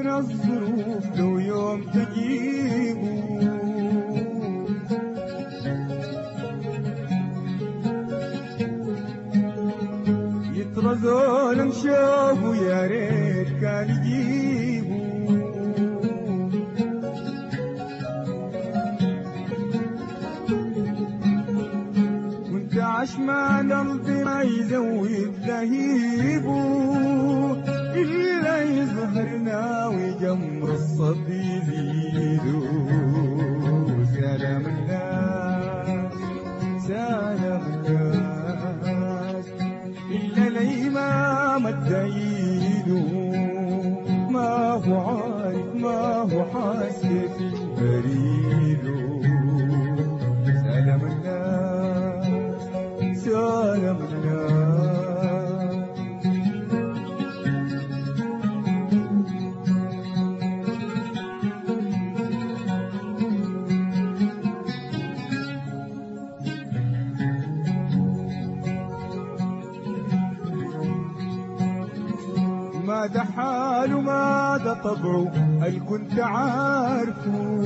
الظروف لو يوم تجيبوا يترزول نشوفوا يا ريت كان يجيبوا عشمان قلبي ما يزود لهيبه إلا يظهر ناوي جمر الصب يزيدو سلام الناس سلام الناس إلا الإمام الدعيدو ما هو عارف ما هو حاسس بريدو ما ده حاله ما ده طبعه؟ هل كنت عارفه؟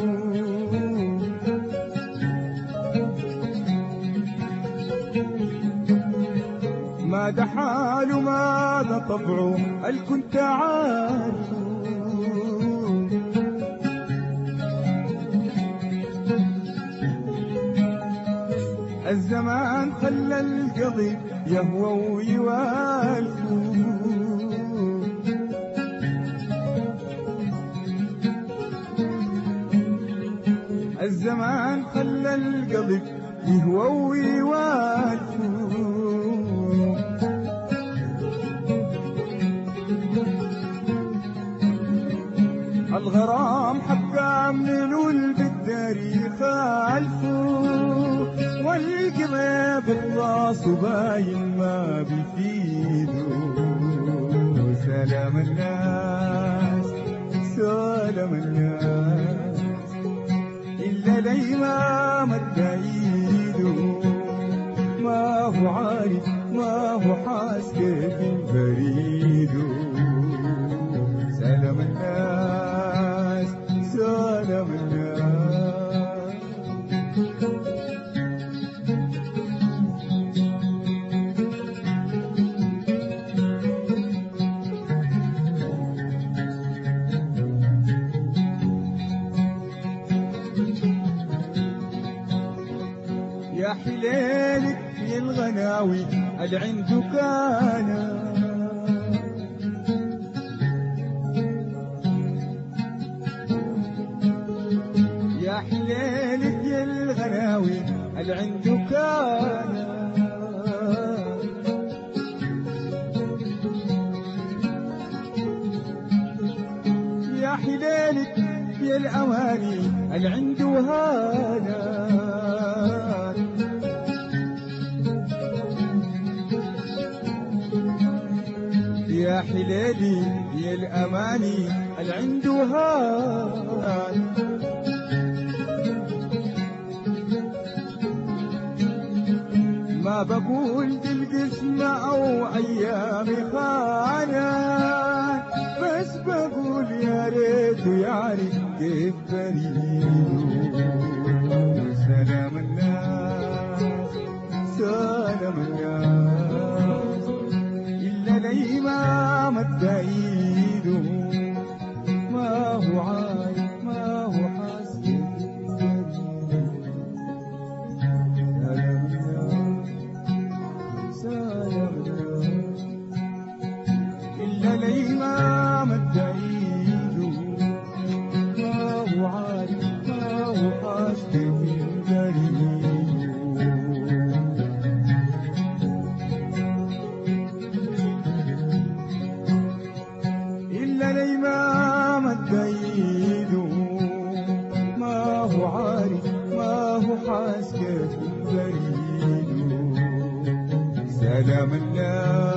ما ده حاله ما ده طبعه؟ هل كنت عارفه؟ الزمان خلى القضيب يهوى ويوالفه. الزمان خلى القلب يهوى ويوالفه الغرام حبقى من والبداري خالفه والقلب الراس باين ما بيفيده. سلام الناس سلام الناس. إلا الإمام الدعيد ما هو عارف ما هو حاس كيف يا حليلك يا الغناوي اللي عنده كان يا حليلك يا الغناوي اللي عنده كان يا حليلك يا الأواني اللي عنده يا يا الأماني اللي عنده هان ما بقول القسمة أو أيامي خانة بس بقول يا ريت يعرف كيف بريد سلام الناس أنا منا